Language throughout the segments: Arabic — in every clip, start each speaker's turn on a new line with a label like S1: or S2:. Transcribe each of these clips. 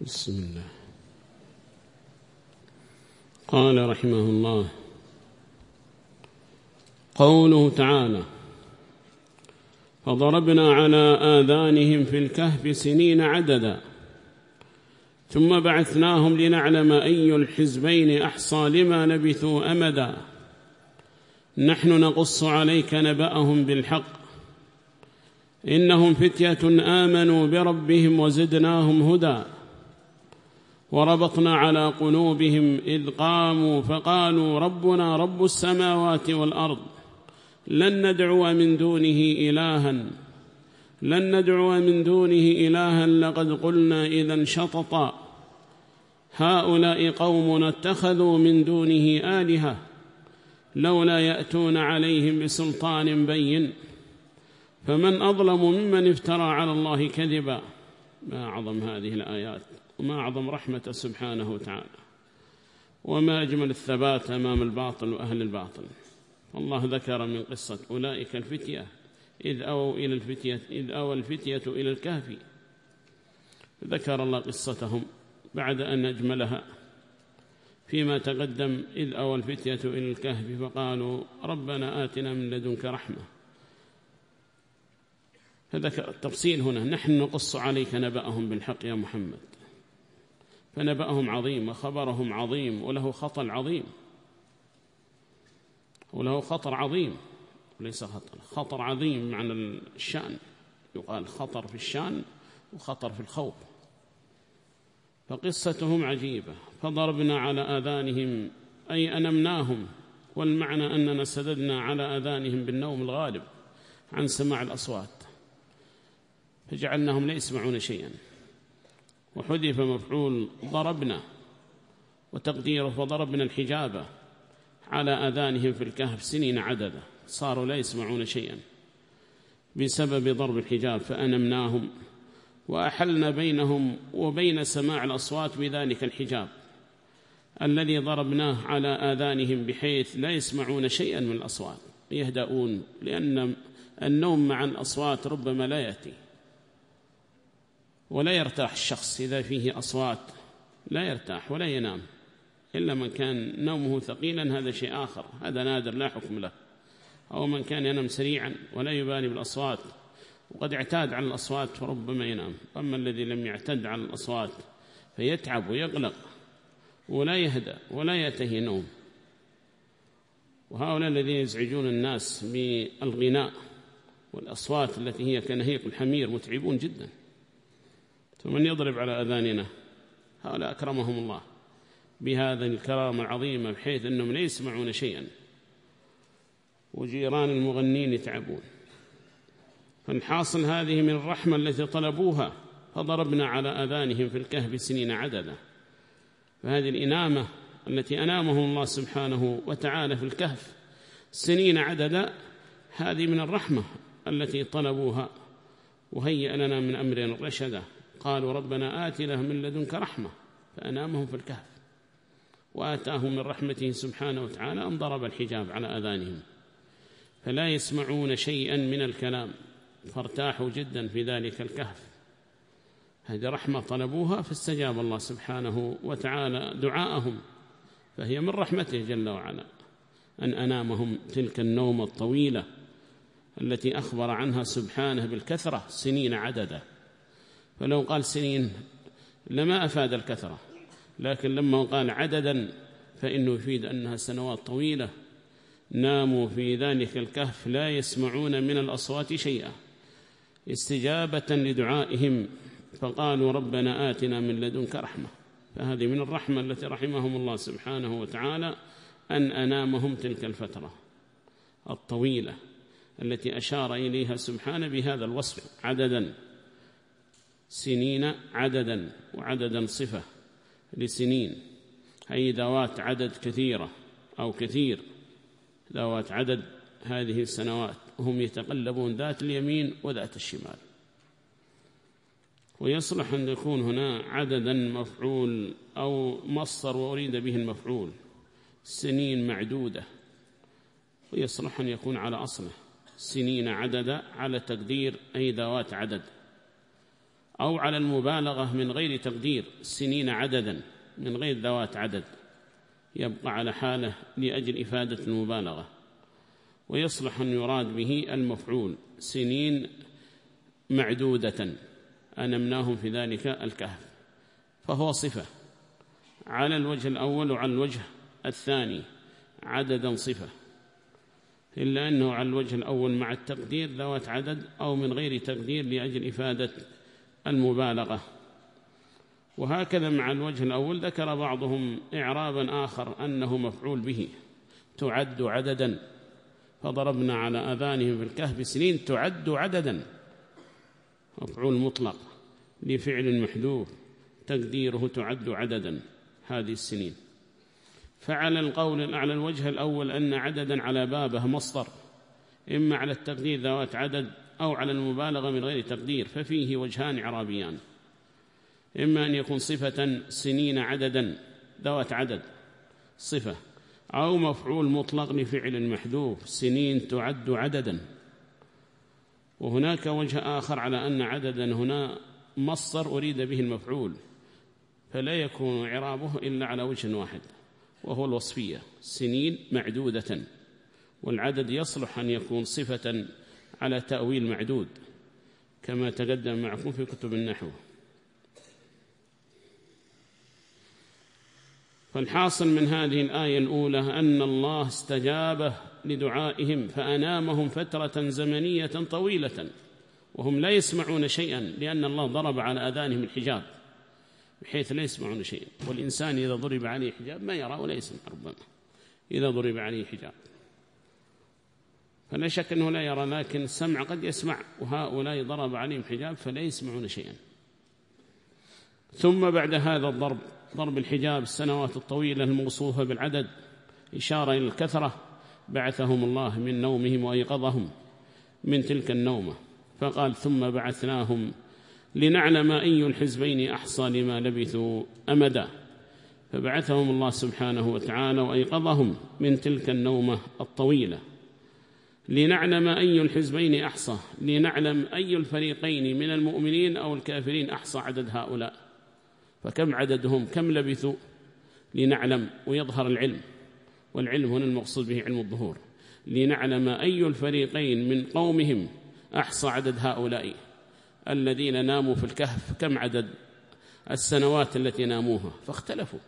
S1: بسم الله. قال رحمه الله قوله تعالى فضربنا على آذانهم في الكهف سنين عددا ثم بعثناهم لنعلم أي الحزبين أحصى لما لبثوا أمدا. نحن نقص عليك نبأهم بالحق إنهم فتية آمنوا بربهم وزدناهم هدى. وربطنا على قلوبهم إذ قاموا فقالوا ربنا رب السماوات والأرض لن ندعو من دونه إلها لن ندعو من دونه إلها لقد قلنا إذا شططا هؤلاء قوم اتخذوا من دونه آلهة لولا يأتون عليهم بسلطان بين فمن أظلم ممن افترى على الله كذبا ما أعظم هذه الآيات وما أعظم رحمة سبحانه وتعالى وما أجمل الثبات أمام الباطل وأهل الباطل. الله ذكر من قصة أولئك الفتية إذ أووا إلى الفتية إذ أوى الفتية إلى الكهف. ذكر الله قصتهم بعد أن أجملها. فيما تقدم إذ أوى الفتية إلى الكهف فقالوا ربنا آتنا من لدنك رحمة. فذكر التفصيل هنا نحن نقص عليك نبأهم بالحق يا محمد. فنبأهم عظيم وخبرهم عظيم وله خطر عظيم. وله خطر عظيم. وليس خطر خطر عظيم معنى الشأن. يقال خطر في الشأن وخطر في الخوف. فقصتهم عجيبة. فضربنا على آذانهم أي أنمناهم والمعنى أننا سددنا على آذانهم بالنوم الغالب عن سماع الأصوات. فجعلناهم لا يسمعون شيئا. وحذف مفعول ضربنا وتقديره فضربنا الحجابة على أذانهم في الكهف سنين عددا صاروا لا يسمعون شيئا بسبب ضرب الحجاب فأنمناهم وأحلنا بينهم وبين سماع الأصوات بذلك الحجاب الذي ضربناه على آذانهم بحيث لا يسمعون شيئا من الأصوات يهدؤون لأن النوم مع الأصوات ربما لا يأتي ولا يرتاح الشخص إذا فيه أصوات لا يرتاح ولا ينام. إلا من كان نومه ثقيلا هذا شيء آخر. هذا نادر لا حكم له. أو من كان ينام سريعا ولا يبالي بالأصوات وقد اعتاد على الأصوات فربما ينام. أما الذي لم يعتد على الأصوات فيتعب ويقلق ولا يهدأ ولا يأتيه نوم. وهؤلاء الذين يزعجون الناس بألغناء والأصوات التي هي كنهيق الحمير متعبون جدا. ثم يضرب على أذاننا. هؤلاء أكرمهم الله بهذا الكرامة العظيمة بحيث أنهم لا يسمعون شيئا. وجيران المغنين يتعبون. فالحاصل هذه من الرحمة التي طلبوها فضربنا على أذانهم في الكهف سنين عددا. فهذه الإنامة التي أنامهم الله سبحانه وتعالى في الكهف سنين عددا هذه من الرحمة التي طلبوها. وهيئ لنا من أمرنا رشدا. قالوا ربنا آتنا من لدنك رحمة فأنامهم في الكهف وآتاهم من رحمته سبحانه وتعالى أن ضرب الحجاب على أذانهم فلا يسمعون شيئا من الكلام فارتاحوا جدا في ذلك الكهف هذه رحمة طلبوها فاستجاب الله سبحانه وتعالى دعاءهم فهي من رحمته جل وعلا أن أنامهم تلك النوم الطويلة التي أخبر عنها سبحانه بالكثرة سنين عددا فلو قال سنين لما أفاد الكثرة لكن لما قال عددا فإنه يفيد أنها سنوات طويلة. ناموا في ذلك الكهف لا يسمعون من الأصوات شيئا استجابة لدعائهم فقالوا ربنا آتنا من لدنك رحمة. فهذه من الرحمة التي رحمهم الله سبحانه وتعالى أن أنامهم تلك الفترة الطويلة التي أشار إليها سبحانه بهذا الوصف عددا. سنين عددا وعددا صفة لسنين. أي ذوات عدد كثيرة أو كثير. ذوات عدد هذه السنوات وهم يتقلبون ذات اليمين وذات الشمال. ويصلح أن يكون هنا عددا مفعول أو مصدر وأريد به المفعول. سنين معدودة. ويصلح أن يكون على أصله. سنين عددا على تقدير أي ذوات عدد. أو على المبالغة من غير تقدير سنين عددا من غير ذوات عدد يبقى على حاله لأجل إفادة المبالغة. ويصلح أن يراد به المفعول سنين معدودة أنمناهم في ذلك الكهف. فهو صفة. على الوجه الأول وعلى الوجه الثاني عددا صفة. إلا أنه على الوجه الأول مع التقدير ذوات عدد أو من غير تقدير لأجل إفادة المبالغة. وهكذا مع الوجه الأول ذكر بعضهم إعرابا آخر أنه مفعول به. تعد عددا. فضربنا على أذانهم في الكهف سنين تعد عددا. مفعول مطلق. لفعل محذوف. تقديره تعد عددا. هذه السنين. فعلى القول على الوجه الأول أن عددا على بابه مصدر. إما على التقدير ذوات عدد أو على المبالغة من غير تقدير ففيه وجهان عرابيان إما أن يكون صفة سنين عددا ذوات عدد صفة أو مفعول مطلق لفعل محذوف سنين تعد عددا. وهناك وجه آخر على أن عددا هنا مصدر أريد به المفعول فلا يكون عرابه إلا على وجه واحد وهو الوصفية سنين معدودة. والعدد يصلح أن يكون صفة على تأويل معدود كما تقدم معكم في كتب النحو. فالحاصل من هذه الآية الأولى أن الله استجاب لدعائهم فأنامهم فترة زمنية طويلة وهم لا يسمعون شيئا لأن الله ضرب على أذانهم الحجاب بحيث لا يسمعون شيئا. والإنسان إذا ضرب عليه حجاب ما يرى ولا يسمع ربما إذا ضرب عليه حجاب. فلا شك أنه لا يرى لكن السمع قد يسمع وهؤلاء ضرب عليهم حجاب فلا يسمعون شيئا. ثم بعد هذا الضرب ضرب الحجاب السنوات الطويلة الموصوفة بالعدد إشارة إلى الكثرة بعثهم الله من نومهم وأيقظهم من تلك النومة. فقال ثم بعثناهم لنعلم أي الحزبين أحصى لما لبثوا أمدا. فبعثهم الله سبحانه وتعالى وأيقظهم من تلك النومة الطويلة. لنعلم أي الحزبين أحصى لنعلم أي الفريقين من المؤمنين أو الكافرين أحصى عدد هؤلاء. فكم عددهم؟ كم لبثوا؟ لنعلم ويظهر العلم. والعلم هنا المقصود به علم الظهور. لنعلم أي الفريقين من قومهم أحصى عدد هؤلاء الذين ناموا في الكهف. كم عدد؟ السنوات التي ناموها. فاختلفوا.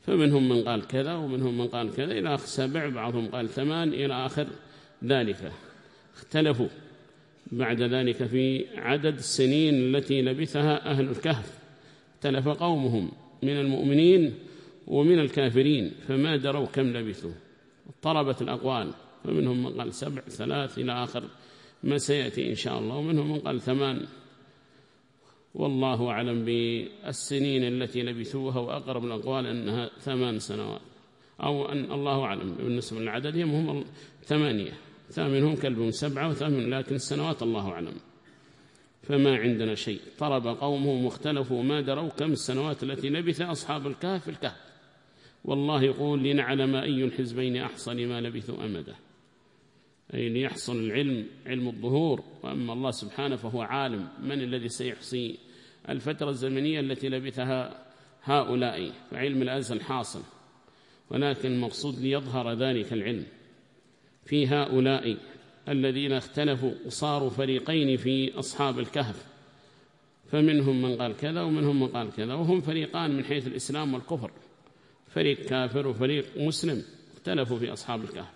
S1: فمنهم من قال كذا ومنهم من قال كذا. إلى آخر سبع بعضهم قال ثمان. إلى آخر ذلك. اختلفوا بعد ذلك في عدد السنين التي لبثها أهل الكهف. اختلف قومهم من المؤمنين ومن الكافرين فما دروا كم لبثوا. اضطربت الأقوال فمنهم من قال سبع ثلاث إلى آخر ما سيأتي إن شاء الله. ومنهم من قال ثمان. والله أعلم بالسنين التي لبثوها وأقرب الأقوال أنها ثمان سنوات. أو أن الله أعلم بالنسبة لعددهم هم ثمانية. ثامنهم كلبهم سبعة وثامن لكن السنوات الله أعلم. فما عندنا شيء. طلب قومهم واختلفوا ما دروا. كم السنوات التي لبث أصحاب الكهف الكهف. والله يقول لنعلم أي الحزبين أحصى لما لبثوا أمدا أي ليحصل العلم علم الظهور. وأما الله سبحانه فهو عالم. من الذي سيحصي الفترة الزمنية التي لبثها؟ هؤلاء. فعلم الأزل حاصل. ولكن المقصود ليظهر ذلك العلم. في هؤلاء الذين اختلفوا وصاروا فريقين في أصحاب الكهف. فمنهم من قال كذا ومنهم من قال كذا وهم فريقان من حيث الإسلام والكفر. فريق كافر وفريق مسلم اختلفوا في أصحاب الكهف.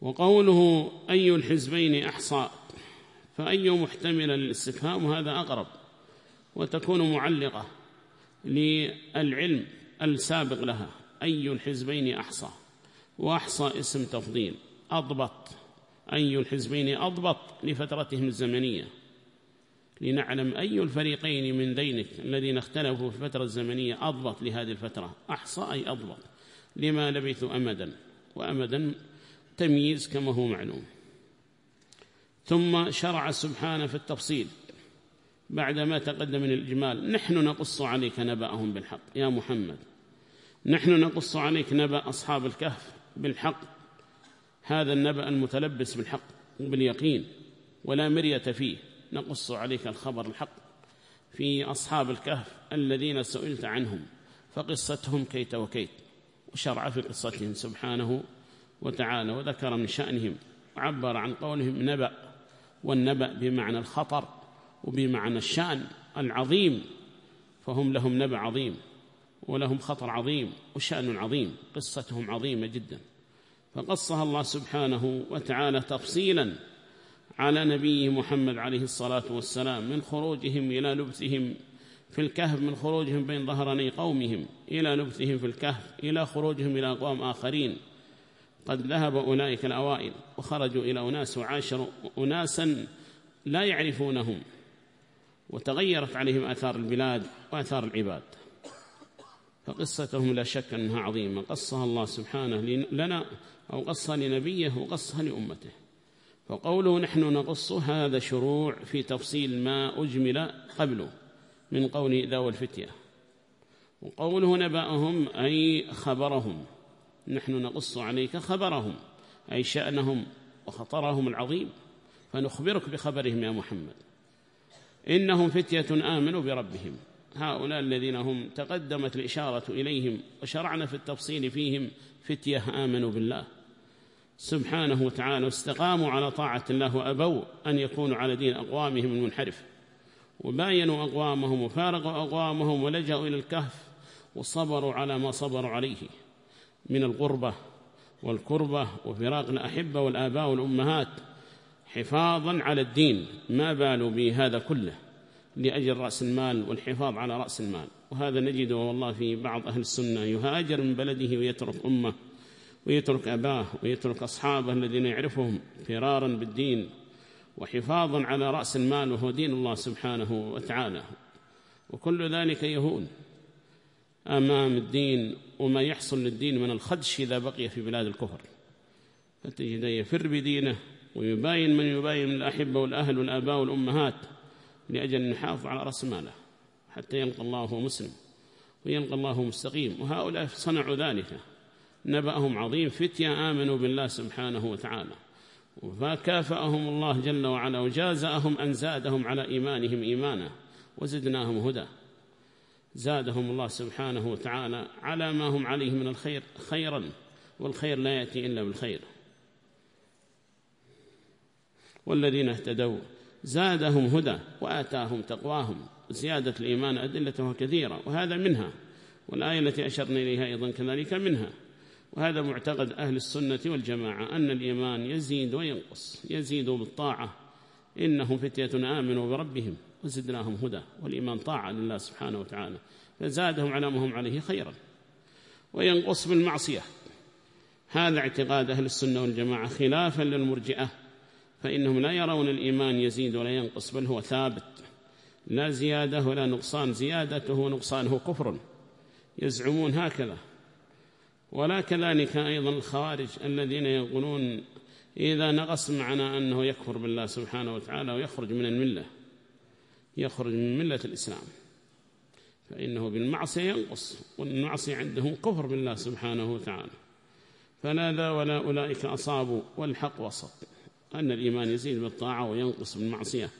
S1: وقوله أي الحزبين أحصى فأي محتمل للاستفهام هذا أقرب وتكون معلقة. للعلم السابق لها. أي الحزبين أحصى. وأحصى اسم تفضيل. أضبط. أي الحزبين أضبط لفترتهم الزمنية. لنعلم أي الفريقين من دينك الذين اختلفوا في الفترة الزمنية أضبط لهذه الفترة. أحصى أي أضبط. لما لبثوا أمدا. وأمدا تمييز كما هو معلوم. ثم شرع سبحانه في التفصيل. بعدما تقدم من الإجمال نحن نقص عليك نبأهم بالحق. يا محمد نحن نقص عليك نبأ أصحاب الكهف بالحق. هذا النبأ المتلبس بالحق وباليقين ولا مرية فيه. نقص عليك الخبر الحق في أصحاب الكهف الذين سئلت عنهم فقصتهم كيت وكيت. وشرع في قصتهم سبحانه وتعالى وذكر من شأنهم وعبر عن قولهم نبأ والنبأ بمعنى الخطر. وبمعنى الشأن العظيم فهم لهم نبأ عظيم ولهم خطر عظيم وشأن عظيم قصتهم عظيمة جدا. فقصها الله سبحانه وتعالى تفصيلا على نبيه محمد عليه الصلاة والسلام من خروجهم إلى لبثهم في الكهف من خروجهم بين ظهرني قومهم إلى لبثهم في الكهف إلى خروجهم إلى أقوام آخرين. قد ذهب أولئك الأوائل وخرجوا إلى أناس وعاشروا أناسا لا يعرفونهم. وتغيرت عليهم آثار البلاد وآثار العباد. فقصتهم لا شك أنها عظيمة. قصها الله سبحانه لنا أو قصها لنبيه وقصها لأمته. فقوله نحن نقص هذا شروع في تفصيل ما أجمل قبله من قول ذا والفتية. وقوله نبأهم أي خبرهم. نحن نقص عليك خبرهم أي شأنهم وخطرهم العظيم. فنخبرك بخبرهم يا محمد. إنهم فتية آمنوا بربهم. هؤلاء الذين هم تقدمت الإشارة إليهم وشرعنا في التفصيل فيهم فتية آمنوا بالله. سبحانه وتعالى واستقاموا على طاعة الله وأبوا أن يكونوا على دين أقوامهم المنحرف. وباينوا أقوامهم وفارقوا أقوامهم ولجأوا إلى الكهف وصبروا على ما صبروا عليه. من الغربة والكربة وفراق الأحبة والآباء والأمهات حفاظا على الدين. ما بالوا بهذا كله لأجل رأس المال والحفاظ على رأس المال. وهذا نجده والله في بعض أهل السنة يهاجر من بلده ويترك أمه ويترك أباه ويترك أصحابه الذين يعرفهم فرارا بالدين وحفاظا على رأس المال وهو دين الله سبحانه وتعالى. وكل ذلك يهون أمام الدين وما يحصل للدين من الخدش إذا بقي في بلاد الكفر. فتجد يفر بدينه ويباين من يباين من الأحبة والأهل والآباء والأمهات لأجل أن يحافظ على رأس ماله حتى يلقى الله مسلم ويلقى الله مستقيم. وهؤلاء صنعوا ذلك. نبأهم عظيم. فتية آمنوا بالله سبحانه وتعالى. فكافأهم الله جل وعلا وجازأهم أن زادهم على إيمانهم إيمانا وزدناهم هدى. زادهم الله سبحانه وتعالى على ما هم عليه من الخير خيرا. والخير لا يأتي إلا بالخير. والذين اهتدوا. زادهم هدى وآتاهم تقواهم. زيادة الإيمان أدلته كثيرة وهذا منها. والآية التي أشرنا إليها أيضا كذلك منها. وهذا معتقد أهل السنة والجماعة أن الإيمان يزيد وينقص يزيد بالطاعة. إنهم فتية آمنوا بربهم وزدناهم هدى والإيمان طاعة لله سبحانه وتعالى. فزادهم على ما هم عليه خيرا. وينقص بالمعصية. هذا اعتقاد أهل السنة والجماعة خلافا للمرجئة. فإنهم لا يرون الإيمان يزيد ولا ينقص بل هو ثابت. لا زيادة ولا نقصان. زيادته ونقصانه كفر. يزعمون هكذا. ولا كذلك أيضا الخوارج الذين يقولون إذا نقص معنا أنه يكفر بالله سبحانه وتعالى ويخرج من الملة. يخرج من ملة الإسلام. فإنه بالمعصية ينقص والمعصية عندهم كفر بالله سبحانه وتعالى. فلا ذا ولا أولئك أصابوا والحق وسط. أن الإيمان يزيد بالطاعة وينقص بالمعصية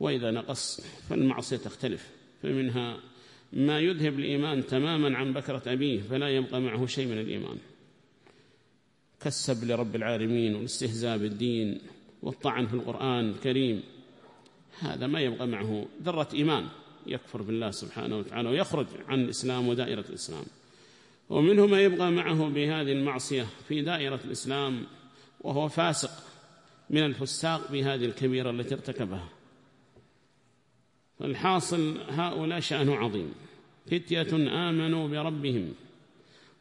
S1: وإذا نقص فالمعصية تختلف فمنها ما يذهب الإيمان تماما عن بكرة أبيه فلا يبقى معه شيء من الإيمان. كالسب لرب العالمين والاستهزاء بالدين والطعن في القرآن الكريم هذا ما يبقى معه ذرة إيمان يكفر بالله سبحانه وتعالى ويخرج عن الإسلام ودائرة الإسلام. ومنه ما يبقى معه بهذه المعصية في دائرة الإسلام وهو فاسق من الفساق بهذه الكبيرة التي ارتكبها. فالحاصل هؤلاء شأن عظيم. فتية آمنوا بربهم.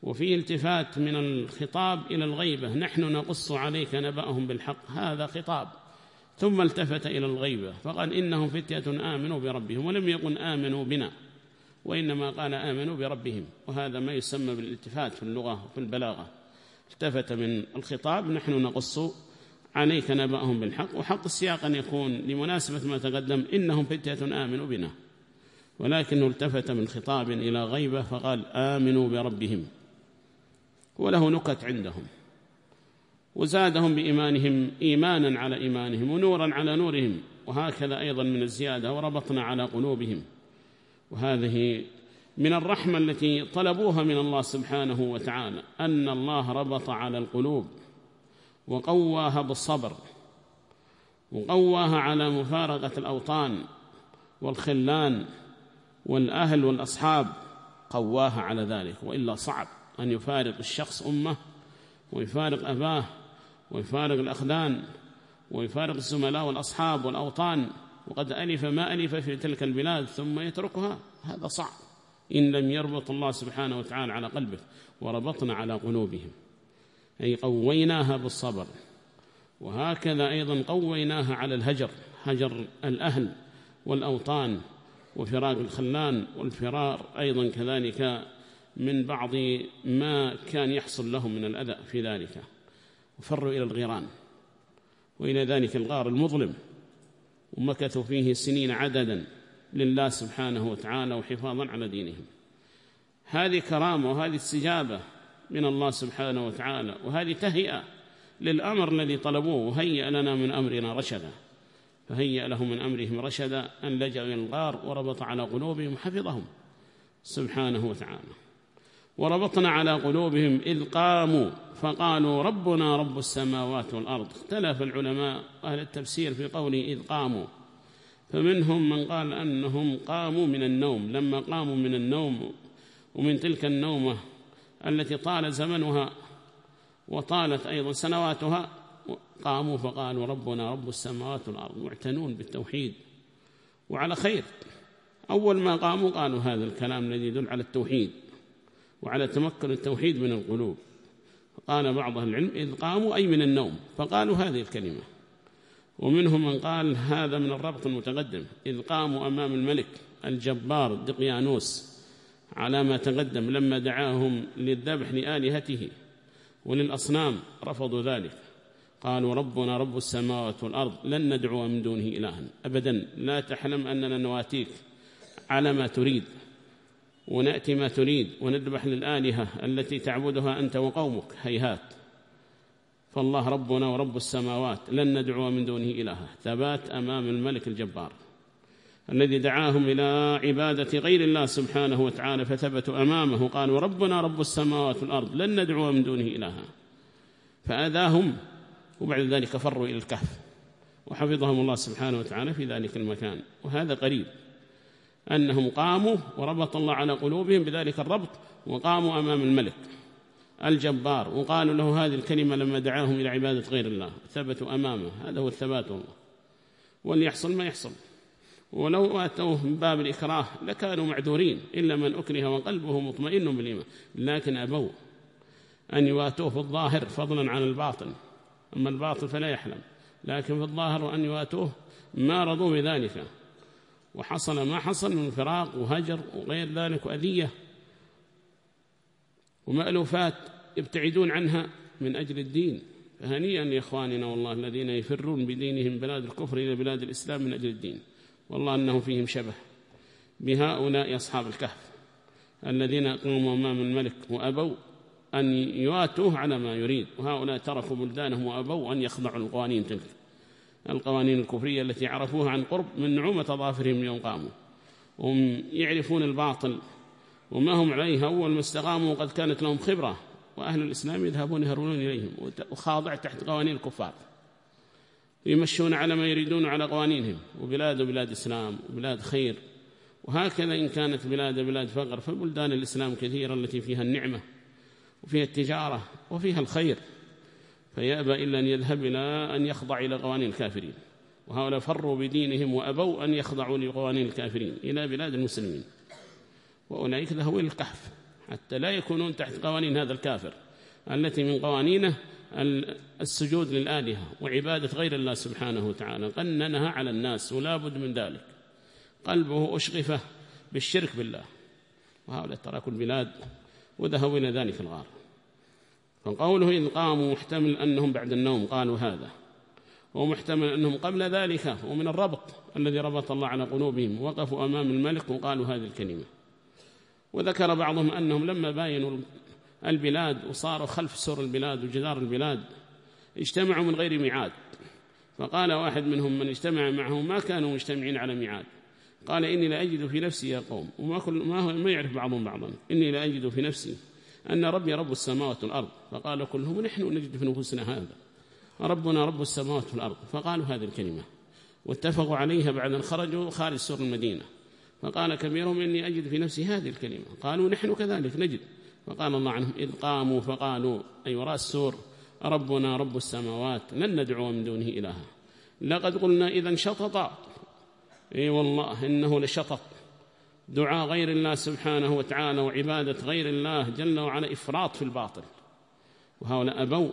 S1: وفيه التفات من الخطاب إلى الغيبة. نحن نقص عليك نبأهم بالحق. هذا خطاب. ثم التفت إلى الغيبة. فقال إنهم فتية آمنوا بربهم. ولم يقل آمنوا بنا. وإنما قال آمنوا بربهم. وهذا ما يسمى بالالتفات في اللغة وفي البلاغة. التفت من الخطاب. نحن نقص عليك نبأهم بالحق وحق السياق أن يكون لمناسبة ما تقدم إنهم فتية آمنوا بنا. ولكنه التفت من خطاب إلى غيبة فقال آمنوا بربهم. وله نكت عندهم. وزادهم بإيمانهم إيمانا على إيمانهم ونورا على نورهم. وهكذا أيضا من الزيادة وربطنا على قلوبهم. وهذه من الرحمة التي طلبوها من الله سبحانه وتعالى أن الله ربط على القلوب. وقواها بالصبر وقواها على مفارقة الأوطان والخلان والأهل والأصحاب قواها على ذلك وإلا صعب أن يفارق الشخص أمه ويفارق أباه ويفارق الأخدان ويفارق الزملاء والأصحاب والأوطان وقد ألف ما ألف في تلك البلاد ثم يتركها. هذا صعب. إن لم يربط الله سبحانه وتعالى على قلبه وربطنا على قلوبهم. أي قويناها بالصبر. وهكذا أيضا قويناها على الهجر هجر الأهل والأوطان وفراق الخلان والفرار أيضا كذلك من بعض ما كان يحصل لهم من الأذى في ذلك. وفروا إلى الغيران وإلى ذلك الغار المظلم ومكثوا فيه سنين عددا لله سبحانه وتعالى وحفاظا على دينهم. هذه كرامة وهذه استجابة من الله سبحانه وتعالى وهذه تهيئة للأمر الذي طلبوه وهيئ لنا من أمرنا رشدا فهيئ لهم من أمرهم رشدا أن لجأوا إلى الغار وربط على قلوبهم حفظهم سبحانه وتعالى. وربطنا على قلوبهم إذ قاموا فقالوا ربنا رب السماوات والأرض. اختلف العلماء أهل التفسير في قوله إذ قاموا فمنهم من قال أنهم قاموا من النوم لما قاموا من النوم ومن تلك النومة التي طال زمنها وطالت أيضا سنواتها قاموا فقالوا ربنا رب السماوات والأرض معتنون بالتوحيد وعلى خير. أول ما قاموا قالوا هذا الكلام الذي يدل على التوحيد وعلى تمكن التوحيد من القلوب. قال بعض العلم إذ قاموا أي من النوم فقالوا هذه الكلمة. ومنهم من قال هذا من الربط المتقدم إذ قاموا أمام الملك الجبار دقيانوس. على ما تقدم لما دعاهم للذبح لآلهته وللأصنام رفضوا ذلك. قالوا ربنا رب السماوات والأرض لن ندعو من دونه إلها أبدا. لا تحلم أننا نواتيك على ما تريد ونأتي ما تريد وندبح للآلهة التي تعبدها أنت وقومك. هيهات. فالله ربنا ورب السماوات لن ندعو من دونه إلها. ثبات أمام الملك الجبار. الذي دعاهم إلى عبادة غير الله سبحانه وتعالى فثبتوا أمامه قالوا ربنا رب السماوات والأرض لن ندعو من دونه إلها. فأذاهم وبعد ذلك فروا إلى الكهف وحفظهم الله سبحانه وتعالى في ذلك المكان. وهذا قريب. أنهم قاموا وربط الله على قلوبهم بذلك الربط وقاموا أمام الملك الجبار وقالوا له هذه الكلمة لما دعاهم إلى عبادة غير الله ثبتوا أمامه. هذا هو الثبات والله. وليحصل ما يحصل. ولو أتوه من باب الإكراه لكانوا معذورين إلا من أكره وقلبه مطمئن بالإيمان. لكن أبوا أن يواتوه في الظاهر فضلا عن الباطن. أما الباطل فلا يحلم لكن في الظاهر أن يواتوه ما رضوا بذلك. وحصل ما حصل من فراق وهجر وغير ذلك وأذية ومألوفات يبتعدون عنها من أجل الدين. فهنيئا لإخواننا والله الذين يفرون بدينهم بلاد الكفر إلى بلاد الإسلام من أجل الدين. والله أنه فيهم شبه بهؤلاء أصحاب الكهف الذين قاموا أمام الملك وأبوا أن يواتوه على ما يريد وهؤلاء تركوا بلدانهم وأبوا أن يخضعوا القوانين تلك. القوانين الكفرية التي عرفوها عن قرب من نعومة ظافرهم يوم قاموا. هم يعرفون الباطل وما هم عليه أول ما استقاموا وقد كانت لهم خبرة وأهل الإسلام يذهبون يهرولون إليهم وخاضع تحت قوانين الكفار. يمشون على ما يريدون على قوانينهم وبلاد بلاد إسلام وبلاد خير. وهكذا إن كانت بلاد بلاد فقر فبلدان الإسلام كثيرة التي فيها النعمة وفيها التجارة وفيها الخير. فيأبى إلا أن يذهب إلى أن يخضع إلى قوانين الكافرين. وهؤلاء فروا بدينهم وأبوا أن يخضعوا لقوانين الكافرين إلى بلاد المسلمين. وأولئك ذهبوا إلى الكهف حتى لا يكونون تحت قوانين هذا الكافر التي من قوانينه السجود للآلهة وعبادة غير الله سبحانه وتعالى. قننها على الناس ولا بد من ذلك. قلبه أشغفه بالشرك بالله. وهؤلاء تركوا البلاد وذهبوا إلى ذلك الغار. فقوله إذ قاموا محتمل أنهم بعد النوم قالوا هذا. ومحتمل أنهم قبل ذلك ومن الربط الذي ربط الله على قلوبهم. وقفوا أمام الملك وقالوا هذه الكلمة. وذكر بعضهم أنهم لما باينوا البلاد وصاروا خلف سور البلاد وجدار البلاد اجتمعوا من غير ميعاد. فقال واحد منهم من اجتمع معه ما كانوا مجتمعين على ميعاد. قال إني لا أجد في نفسي يا قوم. وما كل ما, هو ما يعرف بعضهم بعضا. إني لا أجد في نفسي أن ربي رب السماوات والأرض. فقال كلهم نحن نجد في نفوسنا هذا. ربنا رب السماوات والأرض. فقالوا هذه الكلمة واتفقوا عليها بعد أن خرجوا خارج سور المدينة. فقال كبيرهم إني أجد في نفسي هذه الكلمة. قالوا نحن كذلك نجد. فقال الله عنهم إذ قاموا فقالوا أي وراء السور ربنا رب السماوات لن ندعو من دونه إلها؟ لقد قلنا إذا شطط. إي والله إنه لشطط. دعاء غير الله سبحانه وتعالى وعبادة غير الله جل وعلا إفراط في الباطل. وهؤلاء أبوا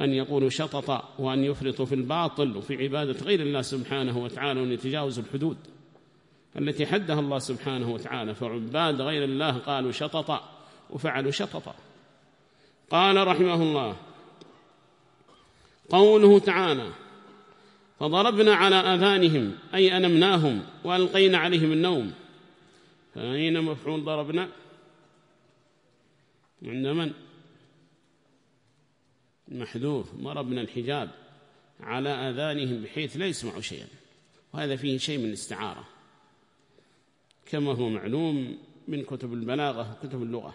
S1: أن يقولوا شطط وأن يفرطوا في الباطل وفي عبادة غير الله سبحانه وتعالى وأن يتجاوزوا الحدود التي حدها الله سبحانه وتعالى. فعباد غير الله قالوا شطط. وفعلوا شطط قال رحمه الله قوله تعالى فضربنا على آذانهم أي أنمناهم وألقينا عليهم النوم. فأين مفعول ضربنا؟ عند من؟ محذوف ضربنا الحجاب على آذانهم بحيث لا يسمعوا شيئا. وهذا فيه شيء من الاستعارة كما هو معلوم من كتب البلاغة وكتب اللغة.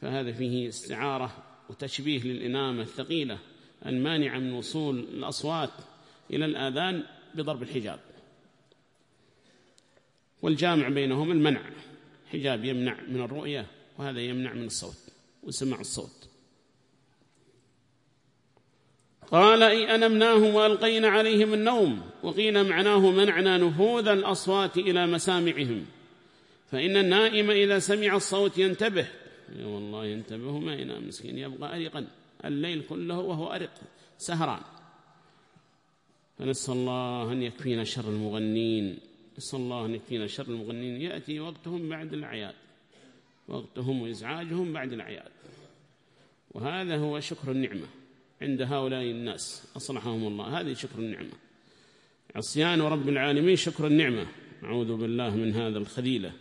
S1: فهذا فيه استعارة وتشبيه للإنامة الثقيلة المانعة من وصول الأصوات إلى الآذان بضرب الحجاب. والجامع بينهم المنع حجاب يمنع من الرؤية وهذا يمنع من الصوت وسمع الصوت. قال أي أنمناهم وألقينا عليهم النوم وقيل معناه منعنا نفوذ الأصوات إلى مسامعهم. فإن النائم إذا سمع الصوت ينتبه والله ينتبه ما ينام مسكين. يبقى أرقا. الليل كله وهو أرق سهران. فنسأل الله أن يكفينا شر المغنين. نسأل الله أن يكفينا شر المغنين. يأتي وقتهم بعد الأعياد. وقتهم وإزعاجهم بعد الأعياد. وهذا هو شكر النعمة عند هؤلاء الناس. أصلحهم الله. هذه شكر النعمة. عصيان رب العالمين شكر النعمة. أعوذ بالله من هذا الخذيلة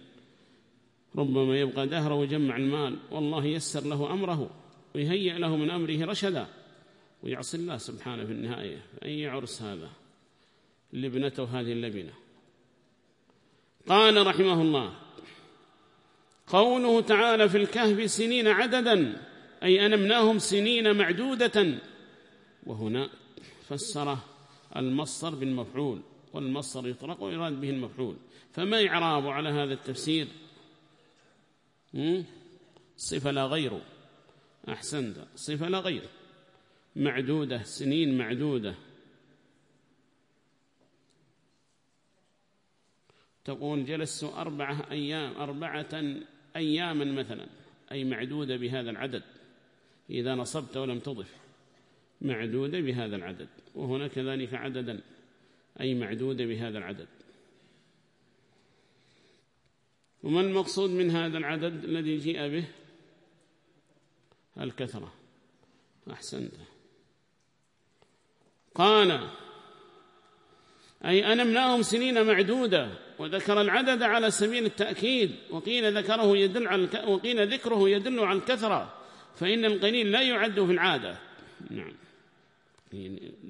S1: ربما يبقى دهره ويجمع المال. والله يسر له أمره ويهيئ له من أمره رشدا ويعصي الله سبحانه في النهاية. أي عرس هذا؟ لابنته هذه اللبنة. قال رحمه الله قوله تعالى في الكهف سنين عددا أي أنمناهم سنين معدودة. وهنا فسر المصدر بالمفعول والمصدر يطلق ويراد به المفعول. فما إعراب على هذا التفسير؟ صفة لا غير. أحسنت. صفة لا غير. معدودة. سنين معدودة. تقول جلست أربعة أيام أربعة أياما مثلا أي معدودة بهذا العدد. إذا نصبت ولم تضف. معدودة بهذا العدد. وهنا كذلك عددا. أي معدودة بهذا العدد. وما المقصود من هذا العدد الذي جيء به؟ الكثرة. أحسنت. قال أي أنمناهم سنين معدودة وذكر العدد على سبيل التأكيد وقيل ذكره يدل على وقيل ذكره يدل على الكثرة فإن القليل لا يعد في العادة. نعم.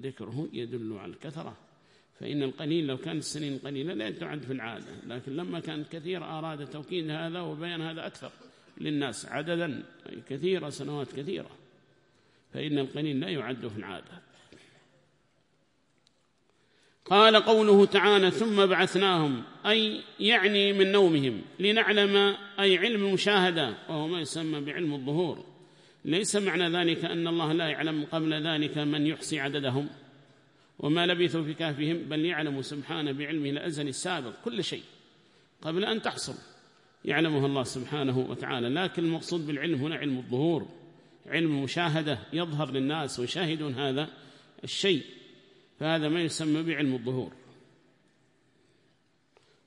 S1: ذكره يدل على الكثرة. فإن القليل لو كانت السنين قليلة لا تعد في العادة لكن لما كانت كثيرة أراد توكيد هذا وبيان هذا أكثر للناس عددا كثيرة سنوات كثيرة. فإن القليل لا يعد في العادة. قال قوله تعالى ثم بعثناهم أي يعني من نومهم لنعلم أي علم المشاهدة وهو ما يسمى بعلم الظهور. ليس معنى ذلك أن الله لا يعلم قبل ذلك من يحصي عددهم. وما لبثوا في كهفهم بل يعلم سبحانه بعلمه الأزل السابق كل شيء قبل أن تحصل. يعلمها الله سبحانه وتعالى. لكن المقصود بالعلم هنا علم الظهور علم المشاهدة. يظهر للناس ويشاهدون هذا الشيء. فهذا ما يسمى بعلم الظهور.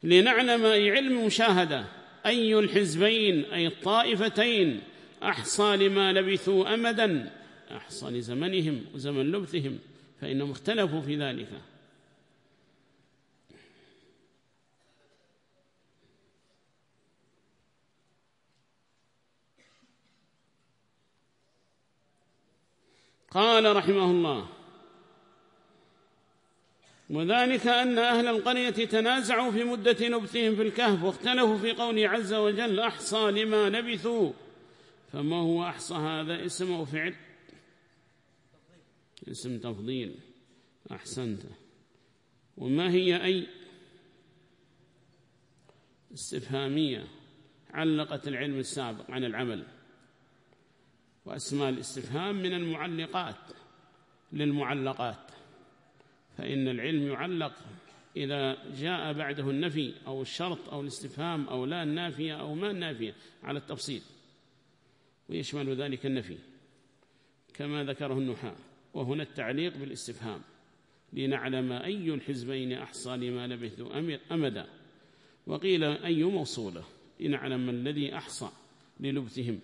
S1: لنعلم أي علم مشاهدة أي الحزبين أي الطائفتين أحصى لما لبثوا أمدا أحصى لزمنهم وزمن لبثهم. فإنهم اختلفوا في ذلك. قال رحمه الله وذلك أن أهل القرية تنازعوا في مدة نبثهم في الكهف واختلفوا في قوله عز وجل أحصى لما لبثوا. فما هو أحصى هذا اسم أو فعل؟ اسم تفضيل. أحسنت. وما هي أي استفهامية علقت العلم السابق عن العمل؟ وأسماء الاستفهام من المعلقات للمعلقات. فإن العلم يعلق إذا جاء بعده النفي أو الشرط أو الاستفهام أو لا النافية أو ما النافية على التفصيل. ويشمل ذلك النفي كما ذكره النحاة. وهنا التعليق بالاستفهام. لنعلم أي الحزبين أحصى لما لبثوا أمدا. وقيل أي موصولة؟ لنعلم الذي أحصى للبثهم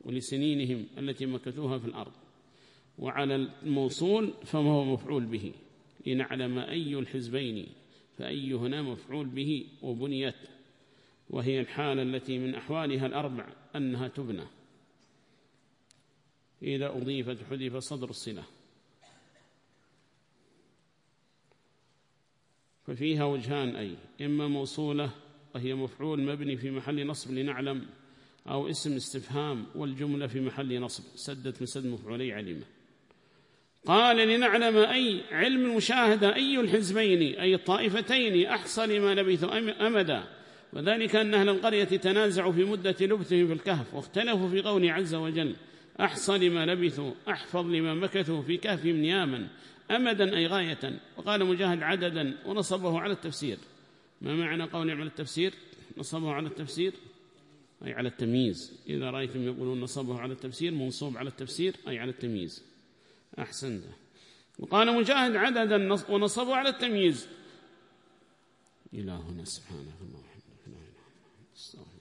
S1: ولسنينهم التي مكثوها في الأرض. وعلى الموصول فما هو مفعول به؟ لنعلم أي الحزبين فأي هنا مفعول به وبنيت. وهي الحالة التي من أحوالها الأربع أنها تبنى. إذا أضيفت حذف صدر الصلة. ففيها وجهان أي إما موصولة وهي مفعول مبني في محل نصب لنعلم أو اسم استفهام والجملة في محل نصب سدت من سد مفعولي علمة. قال لنعلم أي علم المشاهدة أي الحزبين أي الطائفتين أحصى لما لبثوا أمدا. وذلك أن أهل القرية تنازعوا في مدة لبثهم في الكهف واختلفوا في قوله عز وجل أحصى لما لبثوا أحفظ لما مكثوا في كهفهم نياما. أمدا أي غاية وقال مجاهد عددا ونصبه على التفسير. ما معنى قول على التفسير؟ نصبه على التفسير أي على التمييز. إذا رأيتم يقولون نصبه على التفسير منصوب على التفسير أي على التمييز. أحسنت وقال مجاهد عددا ونصبه على التمييز. إلهنا سبحانه. الله